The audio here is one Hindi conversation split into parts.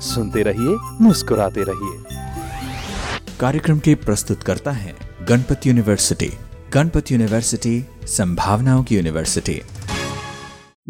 सुनते रहिए मुस्कुराते रहिए। कार्यक्रम के प्रस्तुत करता है गणपति यूनिवर्सिटी गणपति यूनिवर्सिटी संभावनाओं की यूनिवर्सिटी।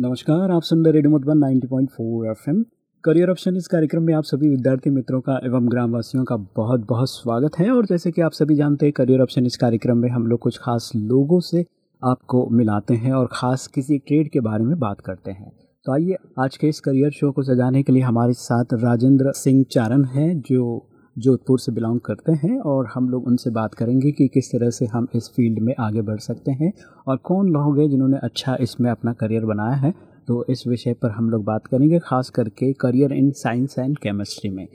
नमस्कार आप सुन रहे radio Madhuban 90.4 FM. Career option इस कार्यक्रम में आप सभी विद्यार्थी मित्रों का एवं ग्रामवासियों का बहुत बहुत स्वागत है। और जैसे कि आप सभी जानते हैं करियर ऑप्शन इस कार्यक्रम में हम लोग कुछ खास लोगों से आपको मिलाते हैं और ख़ास किसी ट्रेड के बारे में बात करते हैं। तो आइए आज के इस करियर शो को सजाने के लिए हमारे साथ राजेंद्र सिंह चारण हैं, जो जोधपुर से बिलोंग करते हैं और हम लोग उनसे बात करेंगे कि किस तरह से हम इस फ़ील्ड में आगे बढ़ सकते हैं और कौन लोग हैं जिन्होंने अच्छा इसमें अपना करियर बनाया है। तो इस विषय पर हम लोग बात करेंगे, खास करके career in science and chemistry में।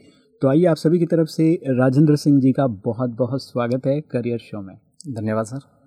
तो आइए आप सभी की तरफ़ से राजेंद्र सिंह जी का बहुत बहुत स्वागत है करियर शो में। धन्यवाद सर।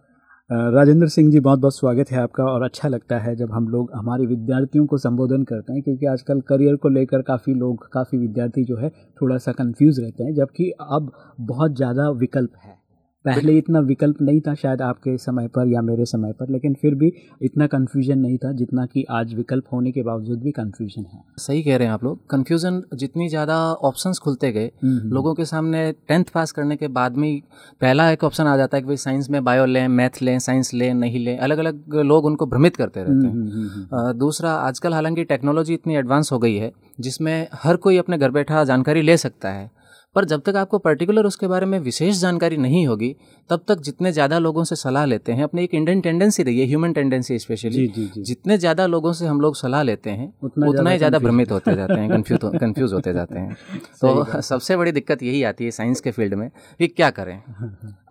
राजेंद्र सिंह जी, बहुत बहुत स्वागत है आपका। और अच्छा लगता है जब हम लोग हमारे विद्यार्थियों को संबोधन करते हैं, क्योंकि आजकल करियर को लेकर काफ़ी लोग, काफ़ी विद्यार्थी जो है, थोड़ा सा कंफ्यूज रहते हैं, जबकि अब बहुत ज़्यादा विकल्प है। पहले इतना विकल्प नहीं था शायद आपके समय पर या मेरे समय पर लेकिन फिर भी इतना कन्फ्यूज़न नहीं था जितना कि आज विकल्प होने के बावजूद भी कन्फ्यूज़न है। सही कह रहे हैं आप लोग। कन्फ्यूज़न जितनी ज़्यादा ऑप्शंस खुलते गए लोगों के सामने टेंथ पास करने के बाद में पहला एक ऑप्शन आ जाता है कि भाई साइंस में बायो लें मैथ लें साइंस लें नहीं लें अलग अलग लोग उनको भ्रमित करते रहते हैं। दूसरा आजकल हालाँकि टेक्नोलॉजी इतनी एडवांस हो गई है जिसमें हर कोई अपने घर बैठा जानकारी ले सकता है। पर जब तक आपको पर्टिकुलर उसके बारे में विशेष जानकारी नहीं होगी तब तक जितने ज़्यादा लोगों से सलाह लेते हैं अपनी एक इंडियन टेंडेंसी रही है ह्यूमन टेंडेंसी स्पेशली जितने ज़्यादा लोगों से हम लोग सलाह लेते हैं उतना, उतना ही ज़्यादा भ्रमित होते जाते हैं कन्फ्यूज़ कन्फ्यूज़ होते जाते हैं। तो सबसे बड़ी दिक्कत यही आती है साइंस के फ़ील्ड में कि क्या करें।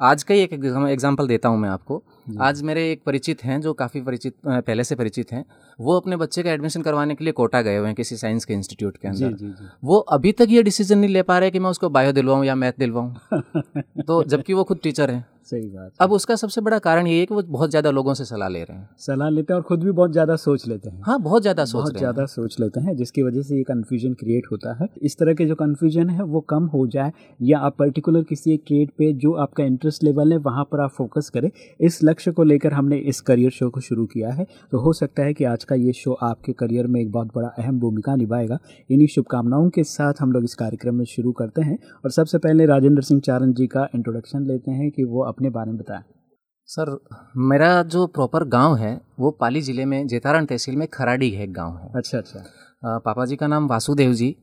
आज का ही एक एग्ज़ाम्पल देता हूँ मैं आपको। आज मेरे एक परिचित हैं जो काफ़ी परिचित पहले से परिचित हैं। वो अपने बच्चे का एडमिशन करवाने के लिए कोटा गए हुए हैं किसी साइंस के इंस्टीट्यूट के अंदर। जी, जी, जी. वो अभी तक ये डिसीज़न नहीं ले पा रहे कि मैं उसको बायो दिलवाऊँ या मैथ दिलवाऊँ। तो जबकि वो खुद टीचर हैं। सही बात अब उसका सबसे बड़ा कारण ये है कि वो बहुत ज़्यादा लोगों से सलाह ले रहे हैं। सलाह लेते हैं और खुद भी बहुत ज़्यादा सोच लेते हैं। हाँ बहुत ज़्यादा सोच बहुत ज़्यादा सोच लेते हैं जिसकी वजह से ये कन्फ्यूज़न क्रिएट होता है। इस तरह के जो कन्फ्यूज़न है वो कम हो जाए या आप पर्टिकुलर किसी एक ट्रेड पे जो आपका इंटरेस्ट लेवल है वहाँ पर आप फोकस करें। इस लक्ष्य को लेकर हमने इस करियर शो को शुरू किया है। तो हो सकता है कि आज का ये शो आपके करियर में एक बहुत बड़ा अहम भूमिका निभाएगा। इन्हीं शुभकामनाओं के साथ हम लोग इस कार्यक्रम में शुरू करते हैं। और सबसे पहले राजेंद्र सिंह चारण जी का इंट्रोडक्शन लेते हैं कि वो अपने बारे में बताएँ। सर मेरा जो प्रॉपर गाँव है वो पाली ज़िले में जेतारण तहसील में खराड़ी है एक गाँव है। अच्छा अच्छा। पापा जी का नाम वासुदेव जी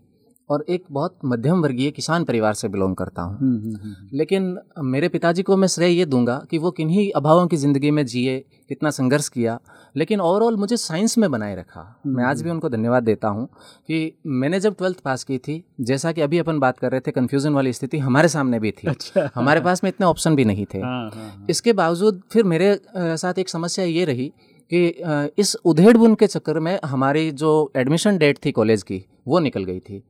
और एक बहुत मध्यम वर्गीय किसान परिवार से बिलोंग करता हूँ। लेकिन मेरे पिताजी को मैं श्रेय ये दूँगा कि वो किन्हीं अभावों की ज़िंदगी में जिए कितना संघर्ष किया लेकिन ओवरऑल मुझे साइंस में बनाए रखा। मैं आज भी उनको धन्यवाद देता हूँ कि मैंने जब ट्वेल्थ पास की थी जैसा कि अभी अपन बात कर रहे थे कन्फ्यूज़न वाली स्थिति हमारे सामने भी थी। अच्छा। हमारे पास में इतने ऑप्शन भी नहीं थे। हाँ, हाँ, हाँ। इसके बावजूद फिर मेरे साथ एक समस्या ये रही कि इस उधेड़ बुन के चक्कर में हमारी जो एडमिशन डेट थी कॉलेज की वो निकल गई थी।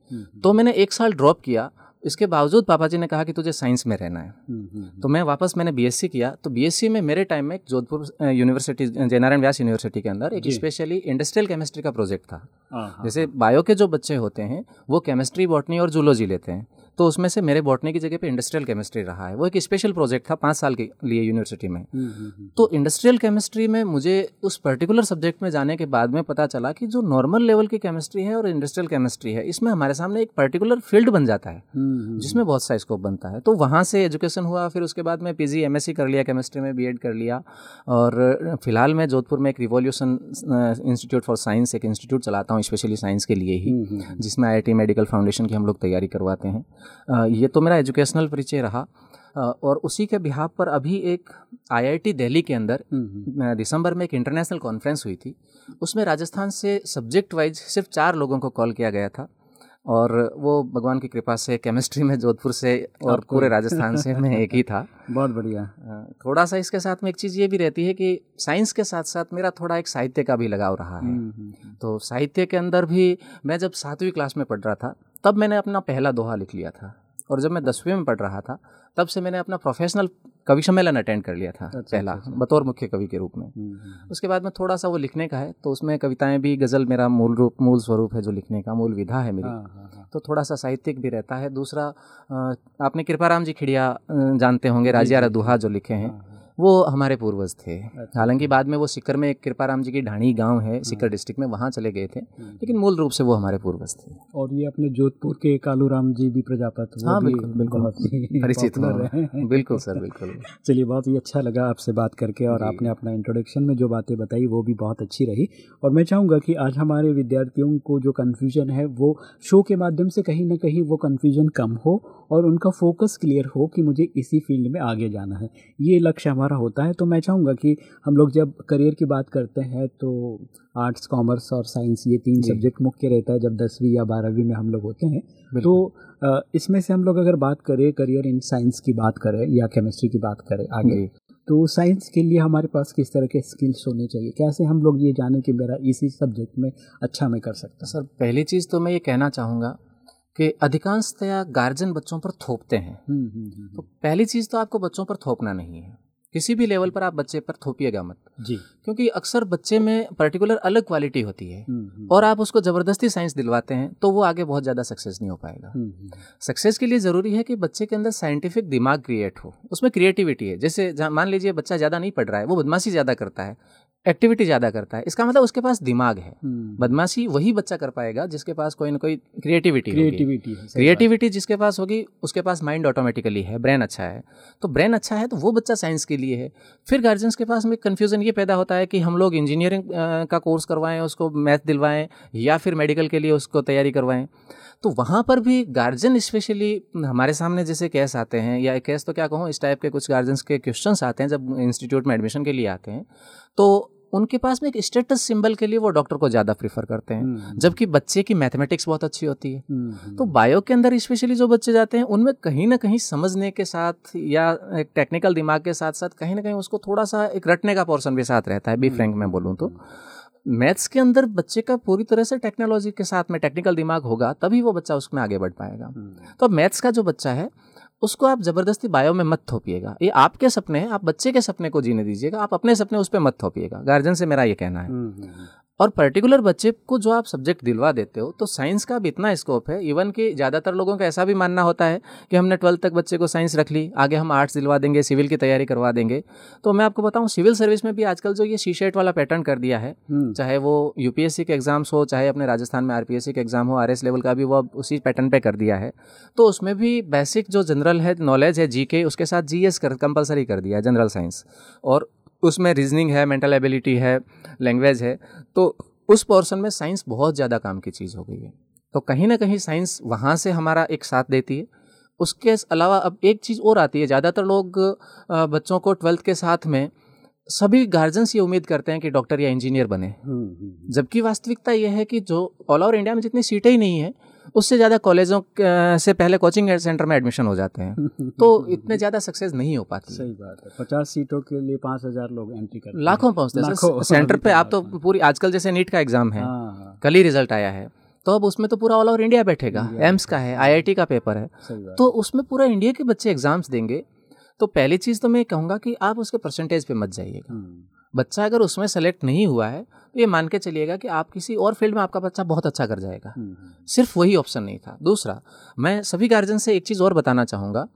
तो मैंने एक साल ड्रॉप किया। इसके बावजूद पापा जी ने कहा कि तुझे साइंस में रहना है। तो मैं वापस मैंने बीएससी किया। तो बीएससी में मेरे टाइम में जोधपुर यूनिवर्सिटी जयनारायण व्यास यूनिवर्सिटी के अंदर एक स्पेशली इंडस्ट्रियल केमिस्ट्री का प्रोजेक्ट था। जैसे बायो के जो बच्चे होते हैं वो केमिस्ट्री बॉटनी और जूलॉजी लेते हैं। तो उसमें से मेरे बॉटनी की जगह पे इंडस्ट्रियल केमिस्ट्री रहा है। वो एक स्पेशल प्रोजेक्ट था पाँच साल के लिए यूनिवर्सिटी में। तो इंडस्ट्रियल केमिस्ट्री में मुझे उस पर्टिकुलर सब्जेक्ट में जाने के बाद में पता चला कि जो नॉर्मल लेवल की केमिस्ट्री है और इंडस्ट्रियल केमिस्ट्री है इसमें हमारे सामने एक पर्टिकुलर फ़ील्ड बन जाता है जिसमें बहुत सा स्कोप बनता है। तो वहाँ से एजुकेशन हुआ फिर उसके बाद में पी एम कर लिया केमिस्ट्री में बी कर लिया और फ़िलहाल मैं जोधपुर में एक रिवोल्यूशन इंस्टीट्यूट फॉर साइंस एक इंस्टीट्यूट चलाता हूँ स्पेशली साइंस के लिए ही जिसमें आईआईटी मेडिकल फाउंडेशन की हम लोग तैयारी करवाते हैं। ये तो मेरा एजुकेशनल परिचय रहा। और उसी के बिहाब पर अभी एक आईआईटी दिल्ली के अंदर दिसंबर में एक इंटरनेशनल कॉन्फ्रेंस हुई थी। उसमें राजस्थान से सब्जेक्ट वाइज सिर्फ़ चार लोगों को कॉल किया गया था। और वो भगवान की कृपा से केमिस्ट्री में जोधपुर से और पूरे राजस्थान से मैं एक ही था। बहुत बढ़िया। थोड़ा सा इसके साथ में एक चीज़ ये भी रहती है कि साइंस के साथ साथ मेरा थोड़ा एक साहित्य का भी लगाव रहा है। हम्म, हम्म, हम्म। तो साहित्य के अंदर भी मैं जब सातवीं क्लास में पढ़ रहा था तब मैंने अपना पहला दोहा लिख लिया था। और जब मैं दसवीं में पढ़ रहा था तब से मैंने अपना प्रोफेशनल कवि सम्मेलन अटेंड कर लिया था अच्छा, पहला अच्छा, अच्छा। बतौर मुख्य कवि के रूप में हम्म, हम्म, उसके बाद में थोड़ा सा वो लिखने का है तो उसमें कविताएँ भी गज़ल मेरा मूल रूप मूल स्वरूप है जो लिखने का मूल विधा है मेरी हाँ, हाँ, हाँ। तो थोड़ा सा साहित्यिक भी रहता है दूसरा आपने कृपाराम जी खिड़िया जानते होंगे राजिया रदुहा जो लिखे हाँ। वो हमारे पूर्वज थे। अच्छा। हालाँकि बाद में वो सिकर में एक कृपाराम जी की ढाणी गाँव है सिक्कर डिस्ट्रिक्ट में वहाँ चले गए थे। हम्म। लेकिन मूल रूप से वो हमारे पूर्वज थे। और ये अपने जोधपुर के कालूराम जी भी प्रजापत हाँ, बिल्कुल, बिल्कुल। परिचित। बिल्कुल सर बिल्कुल। चलिए बहुत ही अच्छा लगा आपसे बात करके और आपने अपना इंट्रोडक्शन में जो बातें बताई वो भी बहुत अच्छी रही। और मैं चाहूँगा कि आज हमारे विद्यार्थियों को जो कन्फ्यूज़न है वो शो के माध्यम से कहीं ना कहीं वो कन्फ्यूज़न कम हो और उनका फोकस क्लियर हो कि मुझे इसी फ़ील्ड में आगे जाना है। ये लक्ष्य हमारा होता है तो मैं चाहूँगा कि हम लोग जब करियर की बात करते हैं तो आर्ट्स कॉमर्स और साइंस ये तीन सब्जेक्ट मुख्य रहता है जब दसवीं या बारहवीं में हम लोग होते हैं। तो इसमें से हम लोग अगर बात करें करियर इन साइंस की बात करें या केमिस्ट्री की बात करें आगे तो साइंस के लिए हमारे पास किस तरह के स्किल्स होने चाहिए? कैसे हम लोग ये जाने कि मेरा इसी सब्जेक्ट में अच्छा मैं कर सकता सर पहली चीज़ तो मैं ये कहना चाहूँगा कि अधिकांशतया गार्जियन बच्चों पर थोपते हैं। हूँ हम्म, हम्म, हम्म, तो पहली चीज़ तो आपको बच्चों पर थोपना नहीं है। किसी भी लेवल पर आप बच्चे पर थोपिएगा मत। जी। क्योंकि अक्सर बच्चे में पर्टिकुलर अलग क्वालिटी होती है। हम्म, हम्म, और आप उसको ज़बरदस्ती साइंस दिलवाते हैं तो वो आगे बहुत ज़्यादा सक्सेस नहीं हो पाएगा। हम्म, हम्म, सक्सेस के लिए ज़रूरी है कि बच्चे के अंदर साइंटिफिक दिमाग क्रिएट हो। उसमें क्रिएटिविटी है। जैसे मान लीजिए बच्चा ज़्यादा नहीं पढ़ रहा है वो बदमाशी ज़्यादा करता है। एक्टिविटी ज़्यादा करता है। इसका मतलब उसके पास दिमाग है। हम्म, बदमाशी वही बच्चा कर पाएगा जिसके पास कोई ना कोई क्रिएटिविटी क्रिएटिविटी। क्रिएटिविटी जिसके पास होगी उसके पास माइंड ऑटोमेटिकली है ब्रेन अच्छा है। तो ब्रेन अच्छा है तो वो बच्चा साइंस के लिए है। फिर गार्जियंस के पास में कन्फ्यूज़न ये पैदा होता है कि हम लोग इंजीनियरिंग का कोर्स करवाएँ उसको मैथ दिलवाएँ या फिर मेडिकल के लिए उसको तैयारी करवाएँ। तो वहाँ पर भी गार्जियन स्पेशली हमारे सामने जैसे केस आते हैं या केस तो क्या कहूँ इस टाइप के कुछ गार्जियंस के क्वेश्चंस आते हैं जब इंस्टीट्यूट में एडमिशन के लिए आते हैं तो उनके पास में एक स्टेटस सिंबल के लिए वो डॉक्टर को ज़्यादा प्रीफर करते हैं हम्म, जबकि बच्चे की मैथमेटिक्स बहुत अच्छी होती है। हम्म, तो बायो के अंदर स्पेशली जो बच्चे जाते हैं उनमें कहीं ना कहीं समझने के साथ या एक टेक्निकल दिमाग के साथ साथ कहीं ना कहीं उसको थोड़ा सा एक रटने का पोर्सन भी साथ रहता है बी फ्रैंक में बोलूँ तो। मैथ्स के अंदर बच्चे का पूरी तरह से टेक्नोलॉजी के साथ में टेक्निकल दिमाग होगा तभी वो बच्चा उसमें आगे बढ़ पाएगा। हम्म, तो अब मैथ्स का जो बच्चा है उसको आप ज़बरदस्ती बायो में मत थोपिएगा। ये आपके सपने हैं आप बच्चे के सपने को जीने दीजिएगा आप अपने सपने उस पर मत थोपिएगा। गार्जियन से मेरा ये कहना है। हम्म, हम्म, और पर्टिकुलर बच्चे को जो आप सब्जेक्ट दिलवा देते हो तो साइंस का भी इतना स्कोप है इवन कि ज़्यादातर लोगों का ऐसा भी मानना होता है कि हमने ट्वेल्थ तक बच्चे को साइंस रख ली आगे हम आर्ट्स दिलवा देंगे सिविल की तैयारी करवा देंगे। तो मैं आपको बताऊँ सिविल सर्विस में भी आजकल जो ये सी शेट वाला पैटर्न कर दिया है हम्म, चाहे वो यूपीएससी के एग्ज़ाम्स हो चाहे अपने राजस्थान में आरपीएससी के एग्ज़ाम हो आरएस लेवल का भी वो अब उसी पैटर्न पर कर दिया है। तो उसमें भी बेसिक जो जनरल है नॉलेज है जीके उसके साथ जीएस कर कंपलसरी कर दिया है जनरल साइंस और उसमें रीजनिंग है मेंटल एबिलिटी है लैंग्वेज है तो उस पोर्शन में साइंस बहुत ज़्यादा काम की चीज़ हो गई है। तो कहीं ना कहीं साइंस वहाँ से हमारा एक साथ देती है। उसके अलावा अब एक चीज़ और आती है ज़्यादातर लोग बच्चों को ट्वेल्थ के साथ में सभी गार्जियंस ये उम्मीद करते हैं कि डॉक्टर या इंजीनियर बने। हम्म, हम्म, जबकि वास्तविकता यह है कि जो ऑल ओवर इंडिया में जितनी सीटें ही नहीं है उससे ज़्यादा कॉलेजों से पहले कोचिंग सेंटर में एडमिशन हो जाते हैं। तो इतने ज़्यादा सक्सेस नहीं हो पाती। सही बात है। पचास सीटों के लिए पाँच हज़ार लोग एंट्री करते लाखों पहुँचते हैं। सेंटर अभी पे तो आप तो पूरी आजकल जैसे नीट का एग्ज़ाम है। हाँ हाँ। कल ही रिज़ल्ट आया है। तो अब उसमें तो पूरा ऑल ओवर इंडिया बैठेगा। एम्स का है आईआईटी का पेपर है। तो उसमें पूरा इंडिया के बच्चे एग्ज़ाम्स देंगे। तो पहली चीज़ तो मैं कहूँगा कि आप उसके परसेंटेज पे मत जाइएगा। हम्म, बच्चा अगर उसमें सेलेक्ट नहीं हुआ है तो ये मान के चलिएगा कि आप किसी और फ़ील्ड में आपका बच्चा बहुत अच्छा कर जाएगा। हम्म, हम्म, सिर्फ़ वही ऑप्शन नहीं था। दूसरा मैं सभी गार्जियन से एक चीज़ और बताना चाहूँगा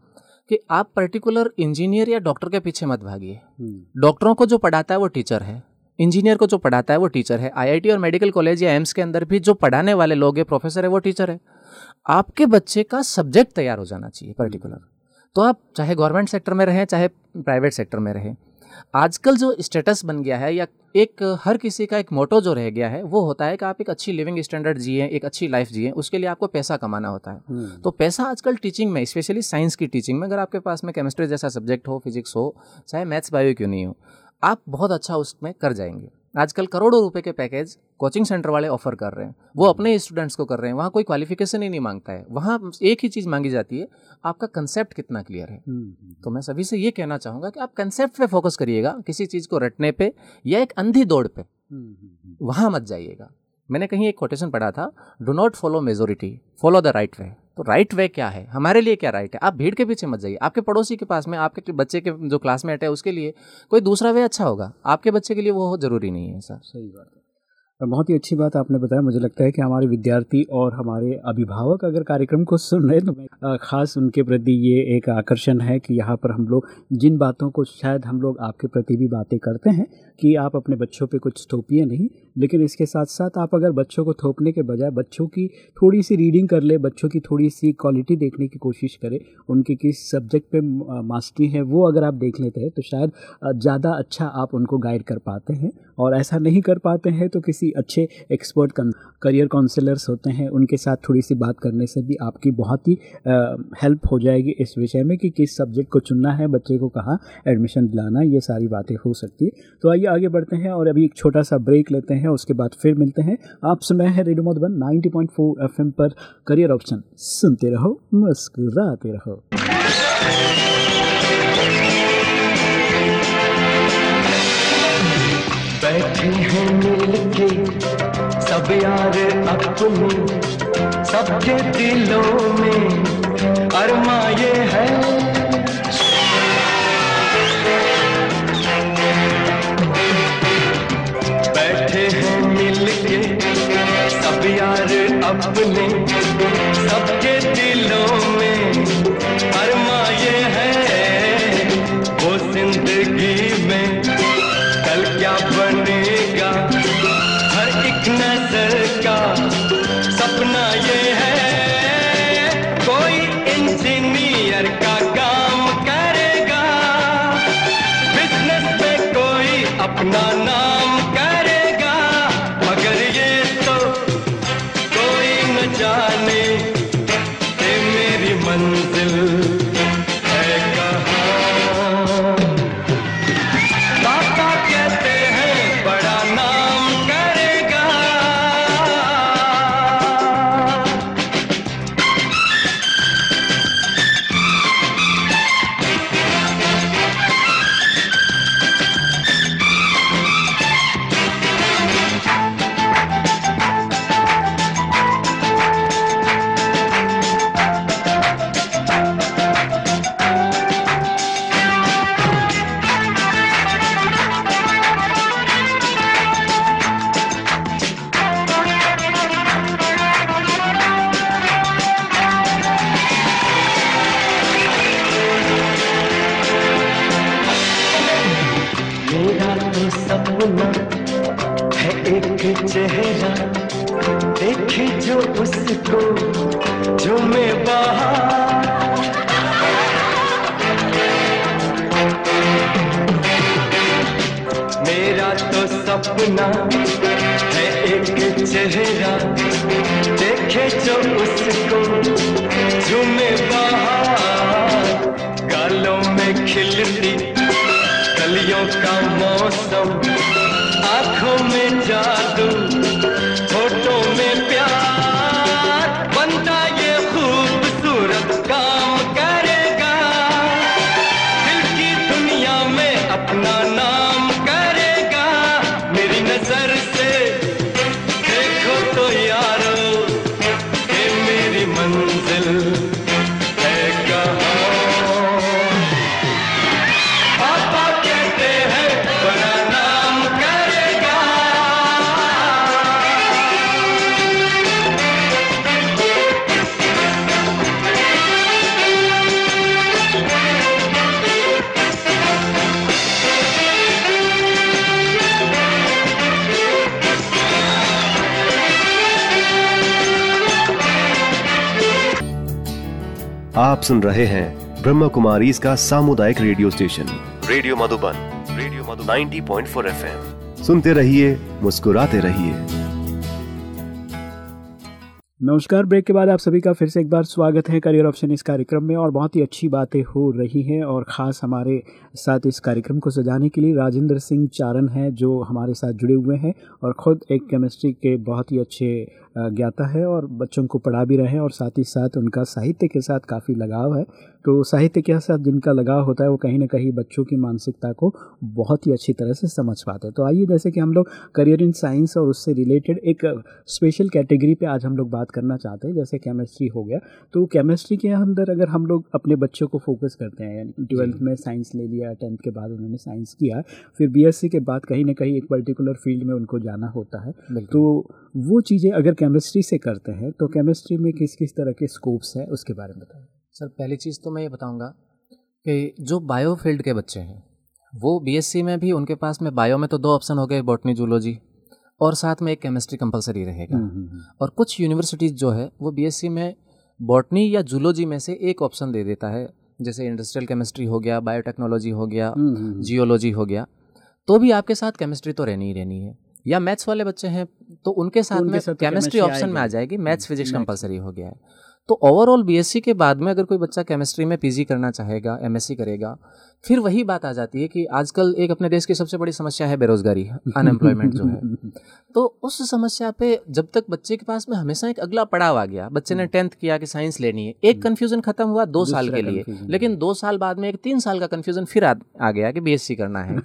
कि आप पर्टिकुलर इंजीनियर या डॉक्टर के पीछे मत भागिए। हम्म, डॉक्टरों को जो पढ़ाता है वो टीचर है। इंजीनियर को जो पढ़ाता है वो टीचर है। आईआईटी और मेडिकल कॉलेज या एम्स के अंदर भी जो पढ़ाने वाले लोग हैं प्रोफेसर है वो टीचर है। आपके बच्चे का सब्जेक्ट तैयार हो जाना चाहिए पर्टिकुलर। तो आप चाहे गवर्नमेंट सेक्टर में रहें चाहे प्राइवेट सेक्टर में रहें आजकल जो स्टेटस बन गया है या एक हर किसी का एक मोटो जो रह गया है वो होता है कि आप एक अच्छी लिविंग स्टैंडर्ड जिए एक अच्छी लाइफ जिए उसके लिए आपको पैसा कमाना होता है। हम्म, तो पैसा आजकल टीचिंग में स्पेशली साइंस की टीचिंग में अगर आपके पास में केमिस्ट्री जैसा सब्जेक्ट हो फिजिक्स हो चाहे मैथ्स बायो क्यों नहीं हो आप बहुत अच्छा उसमें कर जाएँगे। आजकल करोड़ों रुपए के पैकेज कोचिंग सेंटर वाले ऑफ़र कर रहे हैं। वो अपने स्टूडेंट्स को कर रहे हैं। वहाँ कोई क्वालिफिकेशन ही नहीं माँगता है। वहाँ एक ही चीज़ मांगी जाती है आपका कंसेप्ट कितना क्लियर है? तो मैं सभी से ये कहना चाहूँगा कि आप कंसेप्ट पे फोकस करिएगा किसी चीज़ को रटने पे या एक अंधी दौड़ पे। वहाँ मत जाइएगा। मैंने कहीं एक कोटेशन पढ़ा था do not follow majority follow the right way तो राइट वे क्या है? हमारे लिए क्या राइट है? आप भीड़ के पीछे मत जाइए। आपके पड़ोसी के पास में, आपके बच्चे के जो क्लासमेट है, उसके लिए कोई दूसरा वे अच्छा होगा? आपके बच्चे के लिए वो ज़रूरी नहीं है सर सही बात है। बहुत ही अच्छी बात आपने बताया। मुझे लगता है कि हमारे विद्यार्थी और हमारे अभिभावक अगर कार्यक्रम को सुन रहे तो खास उनके प्रति ये एक आकर्षण है कि यहाँ पर हम लोग, जिन बातों को शायद हम लोग आपके प्रति भी बातें करते हैं, कि आप अपने बच्चों पे कुछ थोपिए नहीं, लेकिन इसके साथ साथ आप अगर बच्चों को थोपने के बजाय बच्चों की थोड़ी सी रीडिंग कर ले, बच्चों की थोड़ी सी क्वालिटी देखने की कोशिश करें, उनकी किस सब्जेक्ट पे मास्टरी है, वो अगर आप देख लेते हैं तो शायद ज़्यादा अच्छा आप उनको गाइड कर पाते हैं। और ऐसा नहीं कर पाते हैं तो किसी अच्छे एक्सपर्ट करियर काउंसलर्स होते हैं, उनके साथ थोड़ी सी बात करने से भी आपकी बहुत ही हेल्प हो जाएगी इस विषय में कि किस सब्जेक्ट को चुनना है, बच्चे को कहाँ एडमिशन दिलाना ये सारी बातें हो सकती है। तो आइए आगे बढ़ते हैं और अभी एक छोटा सा ब्रेक लेते हैं, उसके बाद फिर मिलते हैं। आप सुन हैं रेडियो मधुबन 90.4 एफएम पर करियर ऑप्शन सुनते रहो, मुस्कुराते रहो। बैठे हैं मिलके सब यार अपने, सबके दिलों में अरमा ये है। बैठे हैं मिलके सब यार अपने, सबके दिलों में अरमा मेरा तो सपना है एक चेहरा। देखे जो उसको गालों में खिलती कलियों का मौसम, आँखों में जादू। सुन रहे हैं ब्रह्म कुमारी इसका सामुदायिक radio station. Radio Madhuban radio Madhu 90.4 FM. सुनते रहिए मुस्कुराते रहिए। नमस्कार ब्रेक के बाद आप सभी का फिर से एक बार स्वागत है करियर ऑप्शन इस कार्यक्रम में और बहुत ही अच्छी बातें हो रही हैं और ख़ास हमारे साथ इस कार्यक्रम को सजाने के लिए राजेंद्र सिंह चारण हैं जो हमारे साथ जुड़े हुए हैं और ख़ुद एक केमिस्ट्री के बहुत ही अच्छे ज्ञाता है और बच्चों को पढ़ा भी रहे हैं और साथ ही साथ उनका साहित्य के साथ काफ़ी लगाव है। तो साहित्य के साथ जिनका लगाव होता है वो कहीं ना कहीं बच्चों की मानसिकता को बहुत ही अच्छी तरह से समझ पाते हैं। तो आइए जैसे कि हम लोग करियर इन साइंस और उससे रिलेटेड एक स्पेशल कैटेगरी पे आज हम लोग बात करना चाहते हैं जैसे केमिस्ट्री हो गया। तो केमिस्ट्री के अंदर अगर हम लोग अपने बच्चों को फोकस करते हैं यानी ट्वेल्थ में साइंस ले लिया टेंथ के बाद उन्होंने साइंस किया फिर बीएससी के बाद कहीं ना कहीं एक पर्टिकुलर फ़ील्ड में उनको जाना होता है। तो वो चीज़ें अगर केमिस्ट्री से करते हैं तो केमिस्ट्री में किस किस तरह के स्कोप्स हैं उसके बारे में बताएँ सर पहली चीज़ तो मैं ये बताऊँगा कि जो बायो फ़ील्ड के बच्चे हैं वो बीएससी में भी उनके पास में बायो में तो दो ऑप्शन हो गए बॉटनी जूलॉजी और साथ में एक केमिस्ट्री कंपलसरी रहेगा। हम्म, हम्म, हम्म। और कुछ यूनिवर्सिटीज़ जो है वो बीएससी में बॉटनी या जूलॉजी में से एक ऑप्शन दे देता है जैसे इंडस्ट्रियल केमिस्ट्री हो गया बायोटेक्नोलॉजी हो गया जियोलॉजी हो गया तो भी आपके साथ केमिस्ट्री तो रहनी ही रहनी है। या मैथ्स वाले बच्चे हैं तो उनके साथ तो में केमिस्ट्री ऑप्शन में आ जाएगी मैथ्स फिजिक्स कंपलसरी हो गया है। तो ओवरऑल बीएससी के बाद में अगर कोई बच्चा केमिस्ट्री में पीजी करना चाहेगा एमएससी करेगा फिर वही बात आ जाती है कि आजकल एक अपने देश की सबसे बड़ी समस्या है बेरोजगारी अनएम्प्लॉयमेंट जो है तो उस समस्या पे जब तक बच्चे के पास में हमेशा एक अगला पड़ाव आ गया बच्चे ने टेंथ। किया कि साइंस लेनी है एक कन्फ्यूज़न। खत्म हुआ दो साल के लिए लेकिन दो साल बाद में एक तीन साल का कन्फ्यूज़न फिर आ, आ गया कि बीएससी करना है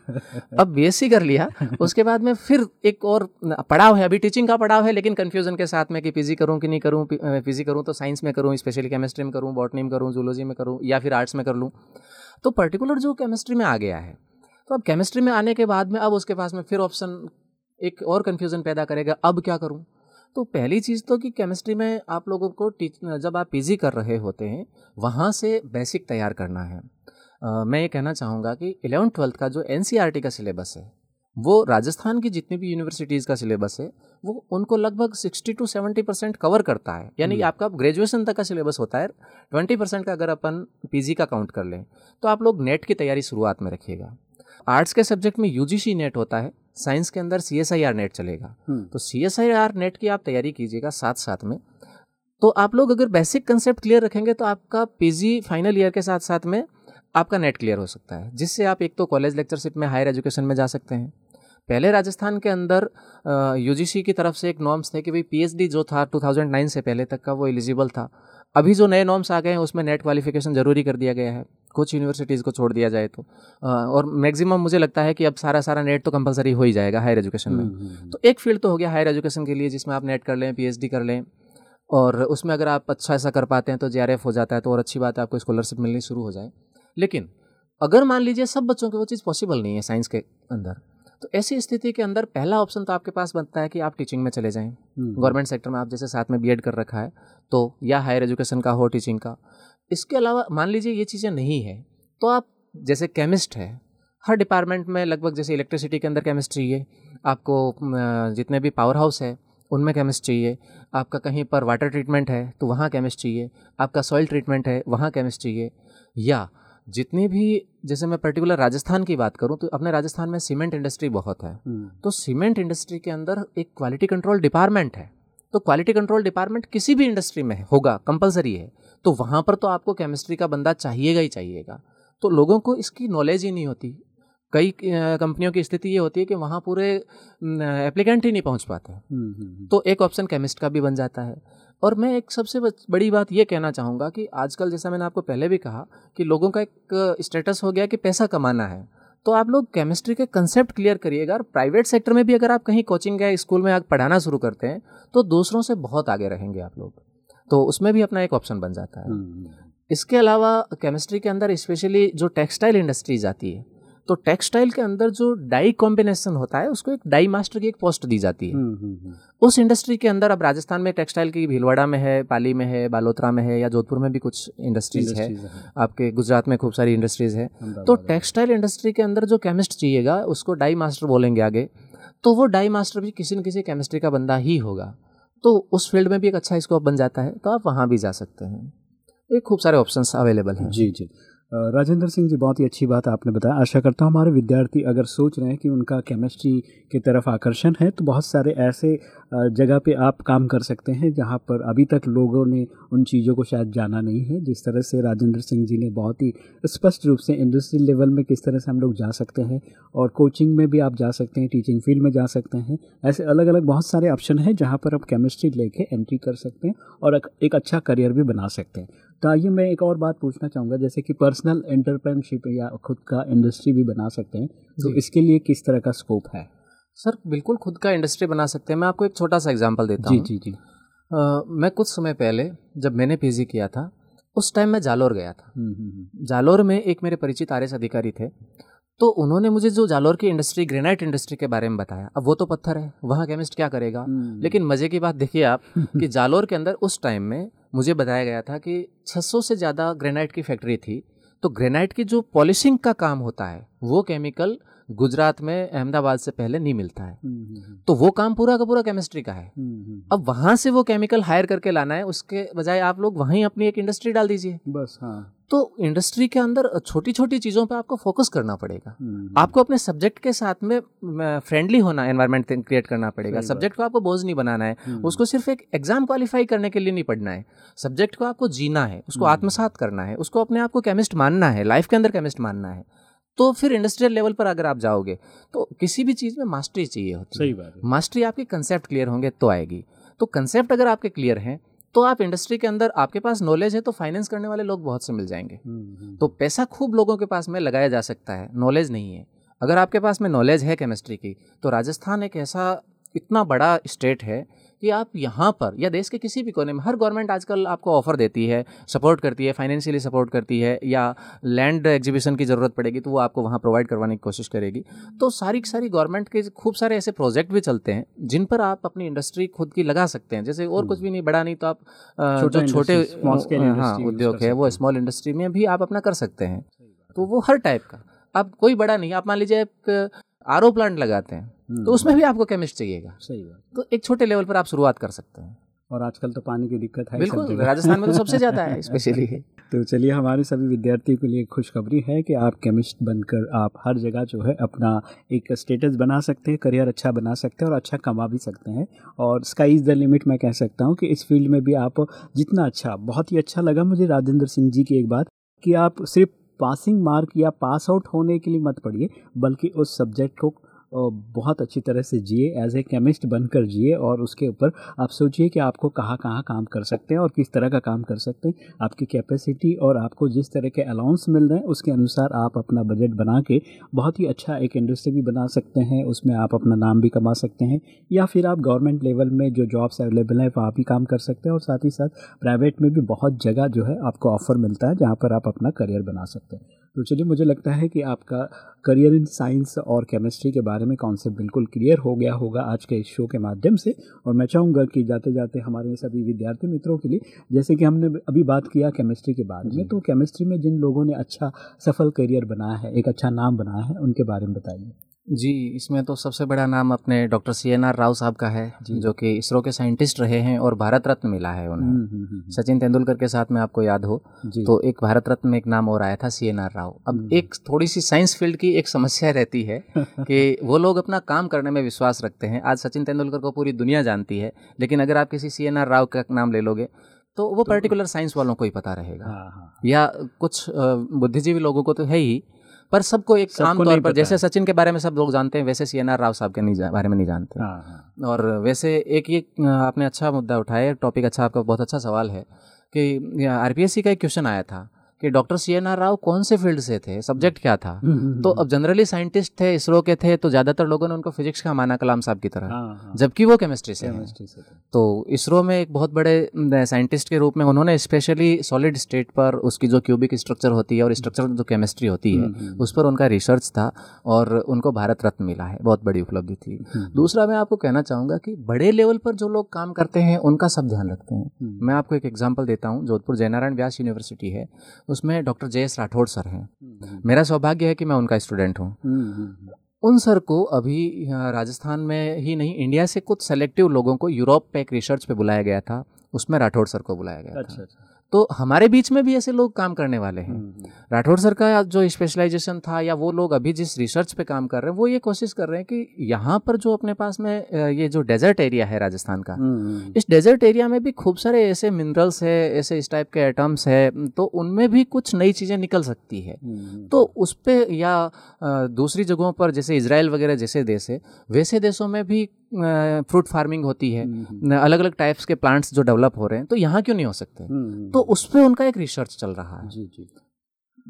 अब बीएससी कर लिया उसके बाद में फिर एक और पड़ाव है अभी टीचिंग का पड़ाव है लेकिन कन्फ्यूज़न के साथ में कि पीजी करूँ कि नहीं करूँ पीजी करूँ तो साइंस में करूँ स्पेशली केमिस्ट्री में करूँ बॉटनी में करूँ जूलॉजी में करूँ या फिर आर्ट्स में कर लूँ तो पर्टिकुलर जो केमिस्ट्री में आ गया है तो अब केमिस्ट्री में आने के बाद में अब उसके पास में फिर ऑप्शन एक और कन्फ्यूज़न पैदा करेगा अब क्या करूँ? तो पहली चीज़ तो कि केमिस्ट्री में आप लोगों को टीच जब आप पीजी कर रहे होते हैं वहाँ से बेसिक तैयार करना है। आ, मैं ये कहना चाहूँगा कि इलेवन ट्वेल्थ का जो एन e का सिलेबस है वो राजस्थान की जितनी भी यूनिवर्सिटीज़ का सिलेबस है वो उनको लगभग 60 टू 70 परसेंट कवर करता है यानी कि। आपका ग्रेजुएशन तक का सिलेबस होता है 20 परसेंट का अगर अपन पीजी का काउंट कर लें तो आप लोग नेट की तैयारी शुरुआत में रखिएगा आर्ट्स के सब्जेक्ट में यूजीसी नेट होता है साइंस के अंदर C S I R NET चलेगा हम्म। तो C S I R NET की आप तैयारी कीजिएगा साथ साथ में तो आप लोग अगर बेसिक कंसेप्ट क्लियर रखेंगे तो आपका पीजी फाइनल ईयर के साथ साथ में आपका नेट क्लियर हो सकता है जिससे आप एक तो कॉलेज लेक्चरशिप में हायर एजुकेशन में जा सकते हैं। पहले राजस्थान के अंदर यूजीसी की तरफ़ से एक नॉर्म्स थे कि भाई पीएचडी जो था 2009 से पहले तक का वो एलिजिबल था। अभी जो नए नॉर्म्स आ गए हैं उसमें नेट क्वालिफिकेशन ज़रूरी कर दिया गया है कुछ यूनिवर्सिटीज़ को छोड़ दिया जाए तो। और मैक्सिमम मुझे लगता है कि अब सारा सारा नेट तो कंपलसरी हो ही जाएगा हायर एजुकेशन में। हम्म, हम्म, हम्म। तो एक फ़ील्ड तो हो गया हायर एजुकेशन के लिए जिसमें आप नेट कर लें पीएचडी कर लें और उसमें अगर आप अच्छा ऐसा कर पाते हैं तो जेआरएफ हो जाता है तो और अच्छी बात है आपको स्कॉलरशिप मिलनी शुरू हो जाए। लेकिन अगर मान लीजिए सब बच्चों को वो चीज़ पॉसिबल नहीं है साइंस के अंदर तो ऐसी स्थिति के अंदर पहला ऑप्शन तो आपके पास बनता है कि आप टीचिंग में चले जाएँ। गवर्नमेंट सेक्टर में आप जैसे साथ में बीएड कर रखा है तो या हायर एजुकेशन का हो टीचिंग का। इसके अलावा मान लीजिए ये चीज़ें नहीं है तो आप जैसे केमिस्ट है हर डिपार्टमेंट में लगभग जैसे इलेक्ट्रिसिटी के अंदर केमिस्ट चाहिए आपको जितने भी पावर हाउस है उनमें केमिस्ट चाहिए। आपका कहीं पर वाटर ट्रीटमेंट है तो वहाँ केमिस्ट चाहिए। आपका सॉइल ट्रीटमेंट है वहाँ केमिस्ट चाहिए। या जितनी भी जैसे मैं पर्टिकुलर राजस्थान की बात करूँ तो अपने राजस्थान में सीमेंट इंडस्ट्री बहुत है। हम्म। तो सीमेंट इंडस्ट्री के अंदर एक क्वालिटी कंट्रोल डिपार्टमेंट है। तो क्वालिटी कंट्रोल डिपार्टमेंट किसी भी इंडस्ट्री में होगा कंपलसरी है। तो वहाँ पर तो आपको केमिस्ट्री का बंदा चाहिएगा ही चाहिएगा। तो लोगों को इसकी नॉलेज ही नहीं होती। कई कंपनियों की स्थिति ये होती है कि वहाँ पूरे एप्लीकेंट ही नहीं पहुँच पाते। हम्म, हम्म, तो एक ऑप्शन केमिस्ट का भी बन जाता है। और मैं एक सबसे बड़ी बात ये कहना चाहूँगा कि आजकल जैसा मैंने आपको पहले भी कहा कि लोगों का एक स्टेटस हो गया कि पैसा कमाना है। तो आप लोग केमिस्ट्री के कंसेप्ट क्लियर करिएगा और प्राइवेट सेक्टर में भी अगर आप कहीं कोचिंग या स्कूल में आप पढ़ाना शुरू करते हैं तो दूसरों से बहुत आगे रहेंगे आप लोग। तो उसमें भी अपना एक ऑप्शन बन जाता है। हम्म। इसके अलावा केमिस्ट्री के अंदर स्पेशली जो टेक्सटाइल इंडस्ट्रीज़ आती है तो टेक्सटाइल के अंदर जो डाई कॉम्बिनेशन होता है उसको एक डाई मास्टर की एक पोस्ट दी जाती है। हम्म, हम्म, हम्म। उस इंडस्ट्री के अंदर अब राजस्थान में टेक्सटाइल की भीलवाड़ा में है पाली में है बालोतरा में है या जोधपुर में भी कुछ इंडस्ट्रीज़ है। आपके गुजरात में खूब सारी इंडस्ट्रीज़ है। तो टेक्सटाइल इंडस्ट्री के अंदर जो केमिस्ट चाहिएगा उसको डाई मास्टर बोलेंगे आगे। तो वो डाई मास्टर भी किसी न किसी केमिस्ट्री का बंदा ही होगा। तो उस फ़ील्ड में भी एक अच्छा स्कोप बन जाता है तो आप वहाँ भी जा सकते हैं। एक खूब सारे ऑप्शन अवेलेबल हैं। जी जी। राजेंद्र सिंह जी, बहुत ही अच्छी बात आपने बताया। आशा करता हूँ हमारे विद्यार्थी अगर सोच रहे हैं कि उनका केमिस्ट्री की तरफ़ आकर्षण है तो बहुत सारे ऐसे जगह पे आप काम कर सकते हैं, जहाँ पर अभी तक लोगों ने उन चीज़ों को शायद जाना नहीं है, जिस तरह से राजेंद्र सिंह जी ने बहुत ही स्पष्ट रूप से इंडस्ट्रियल लेवल में किस तरह से हम लोग जा सकते हैं, और कोचिंग में भी आप जा सकते हैं टीचिंग फ़ील्ड में जा सकते हैं। ऐसे अलग अलग बहुत सारे ऑप्शन हैं, जहाँ पर आप केमिस्ट्री लेके एंट्री कर सकते हैं, और एक अच्छा करियर भी बना सकते हैं। तो आइए मैं एक और बात पूछना चाहूँगा जैसे कि पर्सनल एंटरप्रेनशिप या खुद का इंडस्ट्री भी बना सकते हैं तो इसके लिए किस तरह का स्कोप है? सर बिल्कुल खुद का इंडस्ट्री बना सकते हैं। मैं आपको एक छोटा सा एग्जांपल देता हूँ। जी जी। जी आ, मैं कुछ समय पहले जब मैंने पीजी किया था उस टाइम मैं जालोर गया था। हम्म, हम्म, हम्म। जालोर में एक मेरे परिचित आर अधिकारी थे। तो उन्होंने मुझे जो जालोर की इंडस्ट्री ग्रेनाइट इंडस्ट्री के बारे में बताया अब वो तो पत्थर है वहाँ केमिस्ट क्या करेगा? लेकिन मज़े की बात देखिए आप कि जालोर के अंदर उस टाइम में मुझे बताया गया था कि 600 से ज़्यादा ग्रेनाइट की फैक्ट्री थी। तो ग्रेनाइट की जो पॉलिशिंग का काम होता है वो केमिकल गुजरात में अहमदाबाद से पहले नहीं मिलता है। हम्म, हम्म, हम्म। तो वो काम पूरा का पूरा केमिस्ट्री का है। अब वहाँ से वो केमिकल हायर करके लाना है उसके बजाय आप लोग वहीं अपनी एक इंडस्ट्री डाल दीजिए। बस हाँ। तो इंडस्ट्री के अंदर छोटी छोटी चीज़ों पे आपको फोकस करना पड़ेगा। आपको अपने सब्जेक्ट के साथ में फ्रेंडली होना एनवायरनमेंट क्रिएट करना पड़ेगा। सब्जेक्ट को आपको बोझ नहीं बनाना है उसको सिर्फ़ एक एग्ज़ाम क्वालिफाई करने के लिए नहीं पढ़ना है। सब्जेक्ट को आपको जीना है उसको आत्मसात करना है उसको अपने आप को केमिस्ट मानना है लाइफ के अंदर केमिस्ट मानना है। तो फिर इंडस्ट्रियल लेवल पर अगर आप जाओगे तो किसी भी चीज़ में मास्टरी चाहिए होती सही बात है। मास्टरी आपके कंसेप्ट क्लियर होंगे तो आएगी। तो कंसेप्ट अगर आपके क्लियर हैं तो आप इंडस्ट्री के अंदर आपके पास नॉलेज है तो फाइनेंस करने वाले लोग बहुत से मिल जाएँगे। तो पैसा खूब लोगों के पास में लगाया जा सकता है नॉलेज नहीं है। अगर आपके पास में नॉलेज है केमिस्ट्री की तो राजस्थान एक ऐसा इतना बड़ा स्टेट है कि आप यहाँ पर या देश के किसी भी कोने में हर गवर्नमेंट आजकल आपको ऑफ़र देती है सपोर्ट करती है फाइनेंशियली सपोर्ट करती है या लैंड एग्जीबिशन की ज़रूरत पड़ेगी तो वो आपको वहाँ प्रोवाइड करवाने की कोशिश करेगी। तो सारी सारी गवर्नमेंट के खूब सारे ऐसे प्रोजेक्ट भी चलते हैं जिन पर आप अपनी इंडस्ट्री खुद की लगा सकते हैं। जैसे और कुछ भी नहीं बड़ा नहीं तो आप जो छोटे हाँ उद्योग है वो स्मॉल इंडस्ट्री में भी आप अपना कर सकते हैं। तो वो हर टाइप का। अब कोई बड़ा नहीं आप मान लीजिए आर प्लांट लगाते हैं तो हम्म। उसमें भी आपको केमिस्ट चाहिएगा। सही बात। तो एक छोटे लेवल पर आप शुरुआत कर सकते हैं। और आजकल तो पानी की दिक्कत है बिल्कुल राजस्थान में तो सबसे ज़्यादा है स्पेशली तो चलिए हमारे सभी विद्यार्थियों के लिए खुशखबरी है कि आप केमिस्ट बनकर आप हर जगह जो है अपना एक स्टेटस बना सकते हैं करियर अच्छा बना सकते हैं और अच्छा कमा भी सकते हैं। और स्काई इज़ द लिमिट मैं कह सकता हूँ कि इस फ़ील्ड में भी आप जितना अच्छा बहुत ही अच्छा लगा मुझे राजेंद्र सिंह जी की एक बात कि आप सिर्फ़ पासिंग मार्क या पास आउट होने के लिए मत पढ़िए बल्कि उस सब्जेक्ट को बहुत अच्छी तरह से जिए एज ए केमिस्ट बनकर जिए और उसके ऊपर आप सोचिए कि आपको कहाँ कहाँ काम कर सकते हैं और किस तरह का काम कर सकते हैं। आपकी कैपेसिटी और आपको जिस तरह के अलाउंस मिल रहे हैं, उसके अनुसार आप अपना बजट बना के बहुत ही अच्छा एक इंडस्ट्री भी बना सकते हैं। उसमें आप अपना नाम भी कमा सकते हैं या फिर आप गवर्नमेंट लेवल में जो जॉब्स अवेलेबल हैं, वहाँ भी काम कर सकते हैं और साथ ही साथ प्राइवेट में भी बहुत जगह जो है आपको ऑफ़र मिलता है जहाँ पर आप अपना करियर बना सकते हैं। तो चलिए मुझे लगता है कि आपका करियर इन साइंस और केमिस्ट्री के बारे में कॉन्सेप्ट बिल्कुल क्लियर हो गया होगा आज के इस शो के माध्यम से। और मैं चाहूँगा कि जाते जाते हमारे सभी विद्यार्थी मित्रों के लिए जैसे कि हमने अभी बात किया केमिस्ट्री के बारे में तो केमिस्ट्री में जिन लोगों ने अच्छा सफल करियर बनाया है एक अच्छा नाम बनाया है उनके बारे में बताइए। जी इसमें तो सबसे बड़ा नाम अपने doctor C N R Rao साहब का है जो। कि इसरो के साइंटिस्ट रहे हैं और भारत रत्न मिला है उन्हें। हम्म, हम्म, हम्म, सचिन तेंदुलकर के साथ में आपको याद हो तो एक भारत रत्न में एक नाम और आया था सी एन आर राव। अब एक थोड़ी सी साइंस फ़ील्ड की एक समस्या रहती है कि वो लोग अपना काम करने में विश्वास रखते हैं। आज सचिन तेंदुलकर को पूरी दुनिया जानती है लेकिन अगर आप किसी सी एन आर राव का नाम ले लोगे तो वो पर्टिकुलर तो साइंस वालों को ही पता रहेगा। हाँ, हाँ। या कुछ बुद्धिजीवी लोगों को तो है ही पर सबको एक आम तौर पर जैसे सचिन के बारे में सब लोग जानते हैं वैसे सी एन आर राव साहब के नहीं बारे में नहीं जानते। हाँ, हाँ। और वैसे एक ये आपने अच्छा मुद्दा उठाया टॉपिक अच्छा आपका बहुत अच्छा सवाल है कि आरपीएससी का एक क्वेश्चन आया था। कि doctor C N R Rao कौन से फ़ील्ड से थे? सब्जेक्ट क्या था? हम्म, हम्म, हम्म, तो अब जनरली साइंटिस्ट थे इसरो के थे तो ज़्यादातर लोगों ने उनको फिजिक्स का माना कलाम साहब की तरह। हाँ, हाँ। जबकि वो केमिस्ट्री से केमिस्ट्री से तो इसरो में एक बहुत बड़े साइंटिस्ट के रूप में उन्होंने स्पेशली सॉलिड स्टेट पर उसकी जो क्यूबिक स्ट्रक्चर होती है और स्ट्रक्चर जो केमिस्ट्री होती है उस पर उनका रिसर्च था और उनको भारत रत्न मिला है। बहुत बड़ी उपलब्धि थी। दूसरा मैं आपको कहना चाहूँगा कि बड़े लेवल पर जो लोग काम करते हैं उनका सब ध्यान रखते हैं। मैं आपको एक एग्ज़ाम्पल देता हूँ जोधपुर जयनारायण व्यास यूनिवर्सिटी है। उसमें doctor J S Rathore sir हैं। हम्म। मेरा सौभाग्य है कि मैं उनका स्टूडेंट हूँ। हम्म, उन सर को अभी राजस्थान में ही नहीं इंडिया से कुछ सेलेक्टिव लोगों को यूरोप पे एक रिसर्च पे बुलाया गया था। उसमें राठौड़ सर को बुलाया गया अच्छा, था अच्छा। तो हमारे बीच में भी ऐसे लोग काम करने वाले हैं। राठौर सर का जो स्पेशलाइजेशन था या वो लोग अभी जिस रिसर्च पे काम कर रहे हैं वो ये कोशिश कर रहे हैं कि यहाँ पर जो अपने पास में ये जो डेजर्ट एरिया है राजस्थान का इस डेजर्ट एरिया में भी खूब सारे ऐसे मिनरल्स है ऐसे इस टाइप के एटम्स है तो उनमें भी कुछ नई चीज़ें निकल सकती है। तो उस पर या दूसरी जगहों पर जैसे इसराइल वगैरह जैसे देश है वैसे देशों में भी फ्रूट फ़ार्मिंग होती है अलग अलग टाइप्स के प्लांट्स जो डेवलप हो रहे हैं तो यहाँ क्यों नहीं हो सकते? तो उस पर उनका एक रिसर्च चल रहा है। जी जी।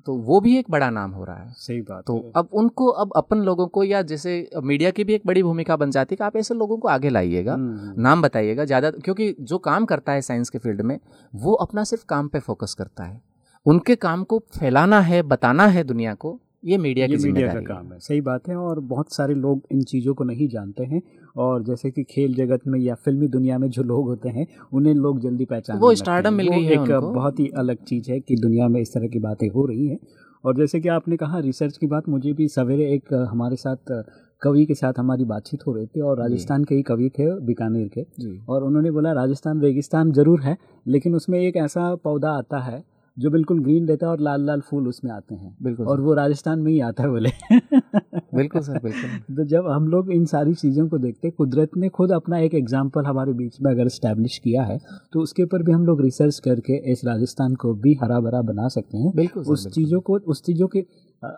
तो वो भी एक बड़ा नाम हो रहा है। सही बात तो। अब उनको अब अपन लोगों को या जैसे मीडिया की भी एक बड़ी भूमिका बन जाती है कि आप ऐसे लोगों को आगे लाइएगा नाम बताइएगा ज़्यादा क्योंकि जो काम करता है साइंस के फ़ील्ड में वो अपना सिर्फ़ काम पे फोकस करता है। उनके काम को फैलाना है बताना है दुनिया को ये मीडिया की मीडिया का काम है। सही बात है और बहुत सारे लोग इन चीज़ों को नहीं जानते हैं। और जैसे कि खेल जगत में या फिल्मी दुनिया में जो लोग होते हैं उन्हें लोग जल्दी पहचान वो stardom मिल गई है एक बहुत ही अलग चीज़ है कि दुनिया में इस तरह की बातें हो रही हैं। और जैसे कि आपने कहा रिसर्च की बात मुझे भी सवेरे एक हमारे साथ कवि के साथ हमारी बातचीत हो रही थी और राजस्थान के ही कवि थे बीकानेर के। और उन्होंने बोला राजस्थान रेगिस्तान ज़रूर है लेकिन उसमें एक ऐसा पौधा आता है जो बिल्कुल ग्रीन रहता है और लाल लाल फूल उसमें आते हैं। बिल्कुल और वो राजस्थान में ही आता है बोले। बिल्कुल सर बिल्कुल। तो जब हम लोग इन सारी चीज़ों को देखते हैं कुदरत ने खुद अपना एक एग्ज़ाम्पल हमारे बीच में अगर इस्टेब्लिश किया है तो उसके ऊपर भी हम लोग रिसर्च करके इस राजस्थान को भी हरा भरा बना सकते हैं। बिल्कुल उस चीज़ों को उस चीज़ों के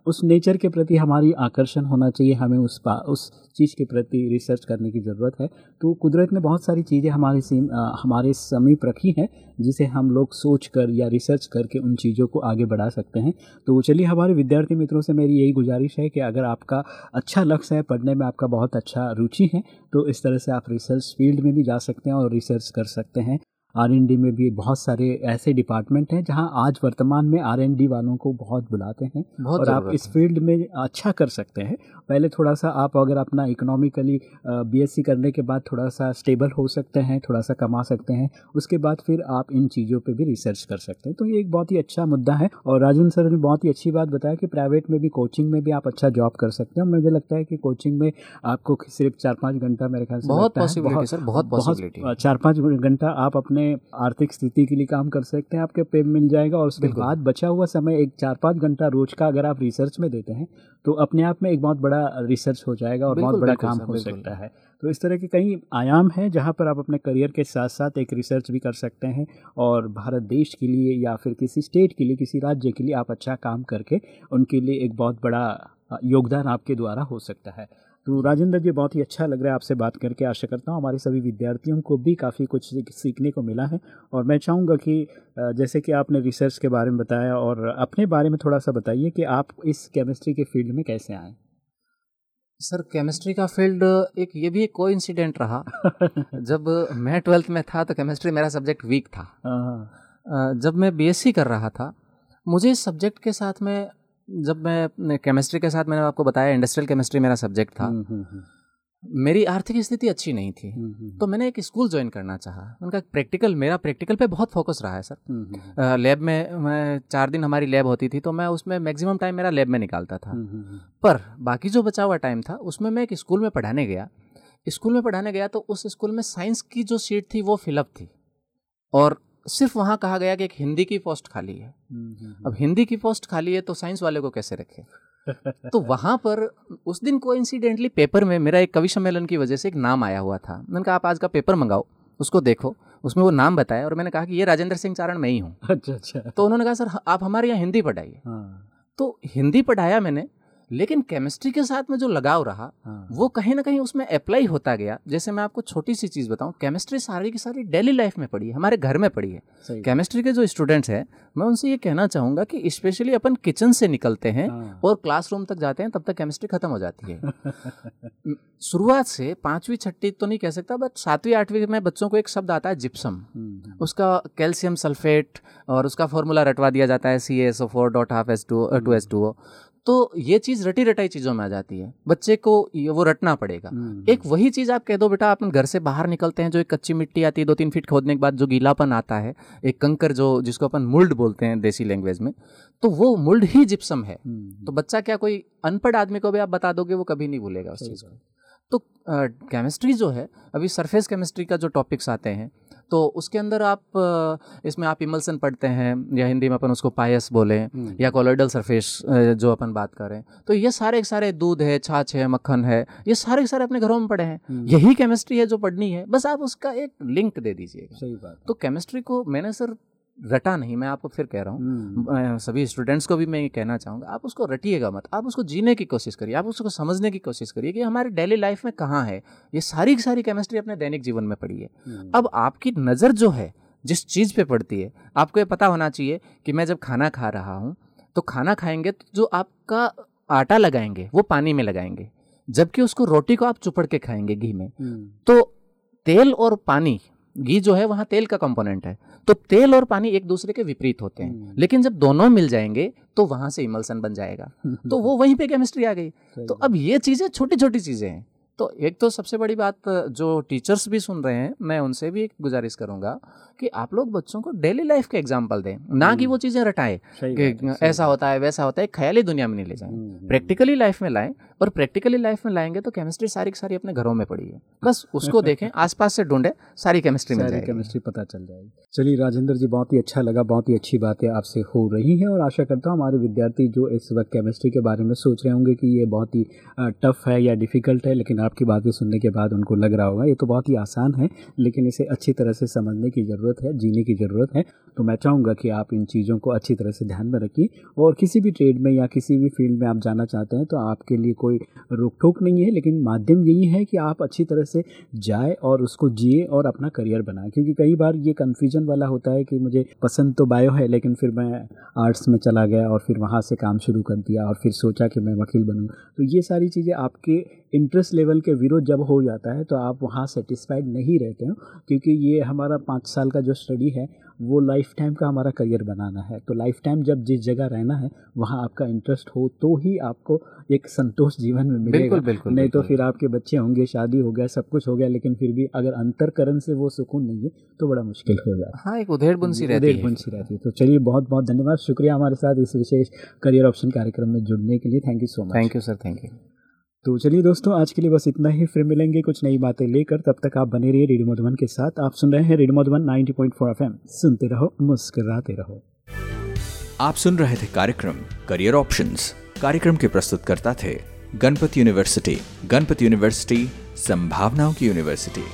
उस नेचर के प्रति हमारी आकर्षण होना चाहिए हमें उस पा, उस चीज़ के प्रति रिसर्च करने की ज़रूरत है। तो कुदरत ने बहुत सारी चीज़ें हमारे सीम हमारे समीप रखी हैं जिसे हम लोग सोच कर या रिसर्च करके उन चीज़ों को आगे बढ़ा सकते हैं। तो चलिए हमारे विद्यार्थी मित्रों से मेरी यही गुजारिश है कि अगर आपका अच्छा लक्ष्य है पढ़ने में आपका बहुत अच्छा रुचि है तो इस तरह से आप रिसर्च फ़ील्ड में भी जा सकते हैं और रिसर्च कर सकते हैं। आर एन डी में भी बहुत सारे ऐसे डिपार्टमेंट हैं जहाँ आज वर्तमान में आर एन डी वालों को बहुत बुलाते हैं बहुत और आप इस फ़ील्ड में अच्छा कर सकते हैं। पहले थोड़ा सा आप अगर अपना इकोनॉमिकली बीएससी करने के बाद थोड़ा सा स्टेबल हो सकते हैं थोड़ा सा कमा सकते हैं उसके बाद फिर आप इन चीज़ों पे भी रिसर्च कर सकते हैं तो ये एक बहुत ही अच्छा मुद्दा है और राजन सर ने बहुत ही अच्छी बात बताया कि प्राइवेट में भी कोचिंग में भी आप अच्छा जॉब कर सकते हैं मुझे लगता है कि कोचिंग में आपको सिर्फ़ चार पाँच घंटा मेरे ख्याल से बहुत है। सर, बहुत possibility। चार पाँच घंटा आप अपने आर्थिक स्थिति के लिए काम कर सकते हैं आपके पे मिल जाएगा और उसके बाद बचा हुआ समय एक चार पाँच घंटा रोज का अगर आप रिसर्च में देते हैं तो अपने आप में एक बहुत बड़ा रिसर्च हो जाएगा और बहुत बड़ा काम हो सकता है। तो इस तरह के कई आयाम हैं जहाँ पर आप अपने करियर के साथ साथ एक रिसर्च भी कर सकते हैं और भारत देश के लिए या फिर किसी स्टेट के लिए किसी राज्य के लिए आप अच्छा काम करके उनके लिए एक बहुत बड़ा योगदान आपके द्वारा हो सकता है। तो राजेंद्र जी बहुत ही अच्छा लग रहा है आपसे बात करके। आशा करता हूँ हमारे सभी विद्यार्थियों को भी काफ़ी कुछ सीखने को मिला है और मैं चाहूँगा कि जैसे कि आपने रिसर्च के बारे में बताया और अपने बारे में थोड़ा सा बताइए कि आप इस केमिस्ट्री के फ़ील्ड में कैसे आए। सर केमिस्ट्री का फ़ील्ड एक ये भी एक को इंसिडेंट रहा। जब मैं ट्वेल्थ में था तो केमिस्ट्री मेरा सब्जेक्ट वीक था। हाँ, जब मैं बीएससी कर रहा था मुझे इस सब्जेक्ट के साथ में जब मैं केमिस्ट्री के साथ मैंने आपको बताया इंडस्ट्रियल केमिस्ट्री मेरा सब्जेक्ट था हम्म, हम्म, हम्म, मेरी आर्थिक स्थिति अच्छी नहीं थी। हम्म, हम्म, तो मैंने एक स्कूल ज्वाइन करना चाहा। उनका प्रैक्टिकल मेरा प्रैक्टिकल पे बहुत फोकस रहा है सर हम्म, हम्म, लैब में मैं चार दिन हमारी लैब होती थी तो मैं उसमें मैक्सिमम टाइम मेरा लैब में निकालता था। हम्म, हम्म, पर बाकी जो बचा हुआ टाइम था उसमें मैं एक स्कूल में पढ़ाने गया। स्कूल में पढ़ाने गया तो उस स्कूल में साइंस की जो सीट थी वो फिलअप थी। और सिर्फ़ वहाँ कहा गया कि एक हिंदी की पोस्ट खाली है। हम्म, हम्म, अब हिंदी की पोस्ट खाली है तो साइंस वाले को कैसे रखे? तो वहाँ पर उस दिन को इंसिडेंटली पेपर में मेरा एक कवि सम्मेलन की वजह से एक नाम आया हुआ था। मैंने कहा आप आज का पेपर मंगाओ उसको देखो उसमें वो नाम बताया और मैंने कहा कि ये राजेंद्र सिंह चारण मैं ही हूँ। अच्छा अच्छा। तो उन्होंने कहा सर आप हमारे यहाँ हिंदी पढ़ाइए। हाँ। तो हिंदी पढ़ाया मैंने लेकिन केमिस्ट्री के साथ में जो लगाव रहा हाँ। वो कहीं ना कहीं उसमें अप्लाई होता गया। जैसे मैं आपको छोटी सी चीज़ बताऊँ केमिस्ट्री सारी की सारी डेली लाइफ में पड़ी है हमारे घर में पड़ी है। केमिस्ट्री के जो स्टूडेंट्स हैं मैं उनसे ये कहना चाहूँगा कि स्पेशली अपन किचन से निकलते हैं हाँ। और क्लासरूम तक जाते हैं तब तक केमिस्ट्री खत्म हो जाती है। शुरुआत से पाँचवीं छठी तो नहीं कह सकता बट सातवीं आठवीं में बच्चों को एक शब्द आता है जिप्सम हम्म, उसका कैल्शियम सल्फेट और उसका फॉर्मूला रटवा दिया जाता है C S O four dot half S two two S two तो ये चीज़ रटी रटाई चीज़ों में आ जाती है। बच्चे को ये वो रटना पड़ेगा। हम्म, एक वही चीज़ आप कह दो बेटा अपन घर से बाहर निकलते हैं जो एक कच्ची मिट्टी आती है दो तीन फीट खोदने के बाद जो गीलापन आता है एक कंकर जो जिसको अपन मुल्ड बोलते हैं देसी लैंग्वेज में तो वो मुल्ड ही जिप्सम है। हम्म, तो बच्चा क्या कोई अनपढ़ आदमी को भी आप बता दोगे वो कभी नहीं भूलेगा उस चीज़ को। तो केमिस्ट्री जो है अभी सरफेस केमिस्ट्री का जो टॉपिक्स आते हैं तो उसके अंदर आप इसमें आप इमल्सन पढ़ते हैं या हिंदी में अपन उसको पायस बोले हम्म। या कोलोइडल सरफेस जो अपन बात करें तो ये सारे के सारे दूध है छाछ है मक्खन है ये सारे के सारे अपने घरों में पड़े हैं हम्म। यही केमिस्ट्री है जो पढ़नी है बस आप उसका एक लिंक दे दीजिएगा सही बात तो केमिस्ट्री को मैंने सर रटा नहीं मैं आपको फिर कह रहा हूँ हम्म। सभी स्टूडेंट्स को भी मैं ये कहना चाहूँगा आप उसको रटिएगा मत आप उसको जीने की कोशिश करिए आप उसको समझने की कोशिश करिए कि हमारे डेली लाइफ में कहाँ है ये सारी की सारी केमिस्ट्री अपने दैनिक जीवन में पड़ी है हम्म। अब आपकी नज़र जो है जिस चीज़ पे पड़ती है आपको ये पता होना चाहिए कि मैं जब खाना खा रहा हूँ तो खाना खाएँगे तो जो आपका आटा लगाएँगे वो पानी में लगाएँगे जबकि उसको रोटी को आप चुपड़ के खाएँगे घी में हम्म। तो तेल और पानी घी जो है वहाँ तेल का कंपोनेंट है। तो तेल और पानी एक दूसरे के विपरीत होते हैं। हम्म। लेकिन जब दोनों मिल जाएँगे तो वहाँ से इमल्सन बन जाएगा। तो वो वहीं पे केमिस्ट्री आ गई। तो अब ये चीज़ें छोटी छोटी चीज़ें हैं। तो एक तो सबसे बड़ी बात जो टीचर्स भी सुन रहे हैं मैं उनसे भी एक गुजारिश करूँगा कि आप लोग बच्चों को डेली लाइफ के एग्ज़ाम्पल दें ना कि वो हम्म। चीज़ें रटाएँ कि ऐसा होता है वैसा होता है ख्याली दुनिया में नहीं ले जाएँ। प्रैक्टिकली लाइफ में लाएँ और प्रैक्टिकली लाइफ में लाएँगे तो केमिस्ट्री सारी की सारी अपने घरों में पड़ी है। बस उसको देखें आसपास से ढूंढे सारी केमिस्ट्री में सारी केमिस्ट्री पता चल जाएगी। चलिए राजेंद्र जी बहुत ही अच्छा लगा बहुत ही अच्छी बातें आपसे हो रही हैं और आशा करता हूँ हमारे विद्यार्थी जो इस वक्त केमिस्ट्री के बारे में सोच रहे होंगे कि ये बहुत ही टफ है या डिफ़िकल्ट है लेकिन आपकी बातें सुनने के बाद उनको लग रहा होगा, ये तो बहुत ही आसान है, लेकिन इसे अच्छी तरह से समझने की ज़रूरत है, जीने की ज़रूरत है। तो मैं चाहूँगा कि आप इन चीज़ों को अच्छी तरह से ध्यान में रखिए और किसी भी ट्रेड में या किसी भी फ़ील्ड में आप जाना चाहते हैं तो आपके लिए कोई रोक टोक नहीं है, लेकिन माध्यम यही है कि आप अच्छी तरह से जाए और उसको जिए और अपना करियर बनाए। क्योंकि कई बार ये कन्फ्यूज़न वाला होता है कि मुझे पसंद तो बायो है, लेकिन फिर मैं आर्ट्स में चला गया और फिर वहाँ से काम शुरू कर दिया और फिर सोचा कि मैं वकील बनूँ। तो ये सारी चीज़ें आपके इंटरेस्ट लेवल के विरोध जब हो जाता है तो आप वहाँ सेटिस्फाइड नहीं रहते हो क्योंकि ये हमारा पाँच साल का जो स्टडी है वो लाइफ टाइम का हमारा करियर बनाना है। तो लाइफ टाइम जब जिस जगह रहना है वहाँ आपका इंटरेस्ट हो तो ही आपको एक संतोष जीवन में मिलेगा। बिल्कुल बिल्कुल नहीं बिल्कुल, तो फिर आपके बच्चे होंगे शादी हो गया सब कुछ हो गया लेकिन फिर भी अगर अंतरकरण से वो सुकून नहीं है तो बड़ा मुश्किल हो जाए हाँ। एक उधेड़ बुनसी रहती बुनसी रहती है। तो चलिए बहुत बहुत धन्यवाद। शुक्रिया हमारे साथ इस विशेष करियर ऑप्शन कार्यक्रम में जुड़ने के लिए। Thank you so much thank you sir thank you तो चलिए दोस्तों, आज के लिए बस इतना ही। फिर मिलेंगे कुछ नई बातें लेकर। तब तक आप बने रहिए रेडियो मधुबन के साथ। आप सुन रहे हैं रेडियो मधुबन 90.4 पॉइंट सुनते रहो, मुस्कराते रहो। आप सुन रहे थे कार्यक्रम करियर ऑप्शन कार्यक्रम के प्रस्तुतकर्ता थे गणपति यूनिवर्सिटी गणपति यूनिवर्सिटी, संभावनाओं की यूनिवर्सिटी।